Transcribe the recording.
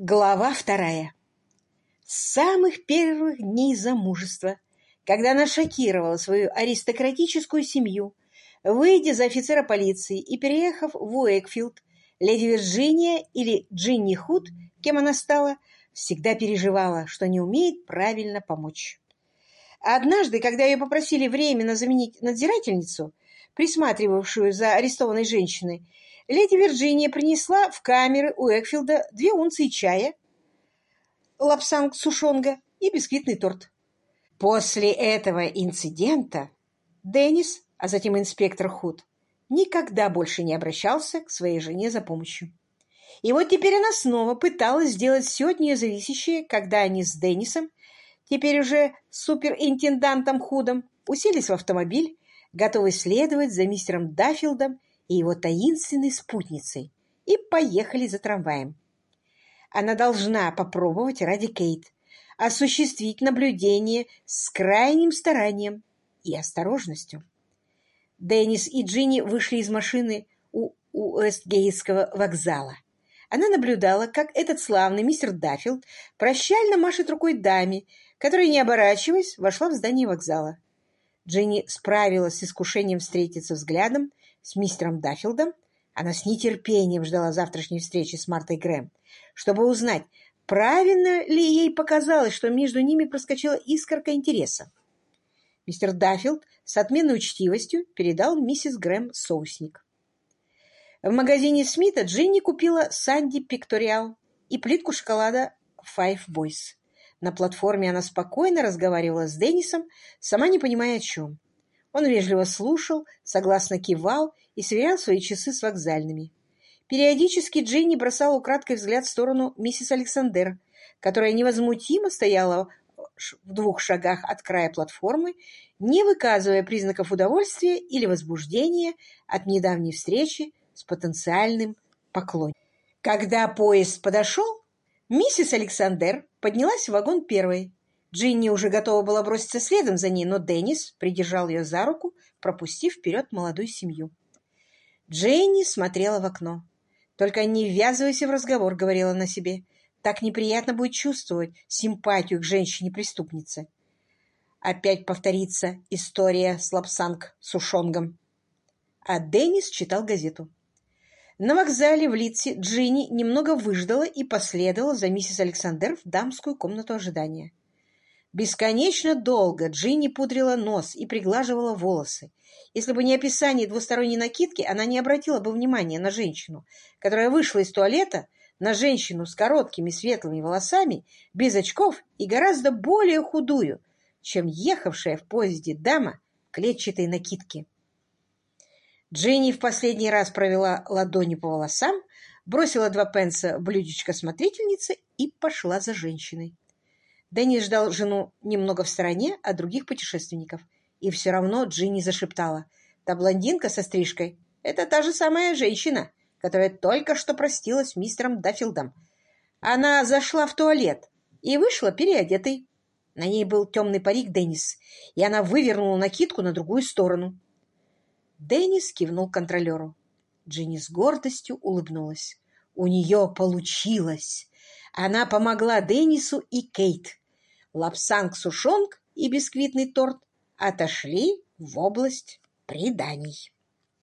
Глава вторая. С самых первых дней замужества, когда она шокировала свою аристократическую семью, выйдя за офицера полиции и переехав в Уэкфилд, леди Вирджиния или Джинни Худ, кем она стала, всегда переживала, что не умеет правильно помочь. Однажды, когда ее попросили временно заменить надзирательницу, присматривавшую за арестованной женщиной, леди Вирджиния принесла в камеры Уэкфилда две унции чая, лапсанг сушонга и бисквитный торт. После этого инцидента Деннис, а затем инспектор Худ, никогда больше не обращался к своей жене за помощью. И вот теперь она снова пыталась сделать все от нее зависящее, когда они с Деннисом, теперь уже суперинтендантом Худом, уселись в автомобиль, готовые следовать за мистером Даффилдом и его таинственной спутницей и поехали за трамваем. Она должна попробовать ради Кейт осуществить наблюдение с крайним старанием и осторожностью. Деннис и Джинни вышли из машины у Уэстгейтского вокзала. Она наблюдала, как этот славный мистер Даффилд прощально машет рукой даме, которая, не оборачиваясь, вошла в здание вокзала. Джинни справилась с искушением встретиться взглядом с мистером Даффилдом, она с нетерпением ждала завтрашней встречи с Мартой Грэм, чтобы узнать, правильно ли ей показалось, что между ними проскочила искорка интереса. Мистер Даффилд с отменной учтивостью передал миссис Грэм соусник. В магазине Смита Джинни купила Санди Пикториал и плитку шоколада Five Boys. На платформе она спокойно разговаривала с Деннисом, сама не понимая о чем. Он вежливо слушал, согласно кивал и сверял свои часы с вокзальными. Периодически Джинни бросала украдкой взгляд в сторону миссис Александер, которая невозмутимо стояла в двух шагах от края платформы, не выказывая признаков удовольствия или возбуждения от недавней встречи с потенциальным поклонником. Когда поезд подошел, миссис Александер поднялась в вагон первой, Джинни уже готова была броситься следом за ней, но Деннис придержал ее за руку, пропустив вперед молодую семью. Дженни смотрела в окно. «Только не ввязывайся в разговор», — говорила она себе. «Так неприятно будет чувствовать симпатию к женщине-преступнице». Опять повторится история с Лапсанг с Ушонгом. А Деннис читал газету. На вокзале в Литсе Джинни немного выждала и последовала за миссис Александр в дамскую комнату ожидания. Бесконечно долго Джинни пудрила нос и приглаживала волосы. Если бы не описание двусторонней накидки, она не обратила бы внимания на женщину, которая вышла из туалета, на женщину с короткими светлыми волосами, без очков и гораздо более худую, чем ехавшая в поезде дама клетчатой накидке. Джинни в последний раз провела ладонью по волосам, бросила два пенса в блюдечко смотрительницы и пошла за женщиной. Деннис ждал жену немного в стороне от других путешественников. И все равно Джинни зашептала. «Та блондинка со стрижкой — это та же самая женщина, которая только что простилась с мистером Даффилдом. Она зашла в туалет и вышла переодетой. На ней был темный парик Деннис, и она вывернула накидку на другую сторону». Деннис кивнул контролеру. Джинни с гордостью улыбнулась. У нее получилось. Она помогла Деннису и Кейт лапсанг-сушонг и бисквитный торт отошли в область преданий.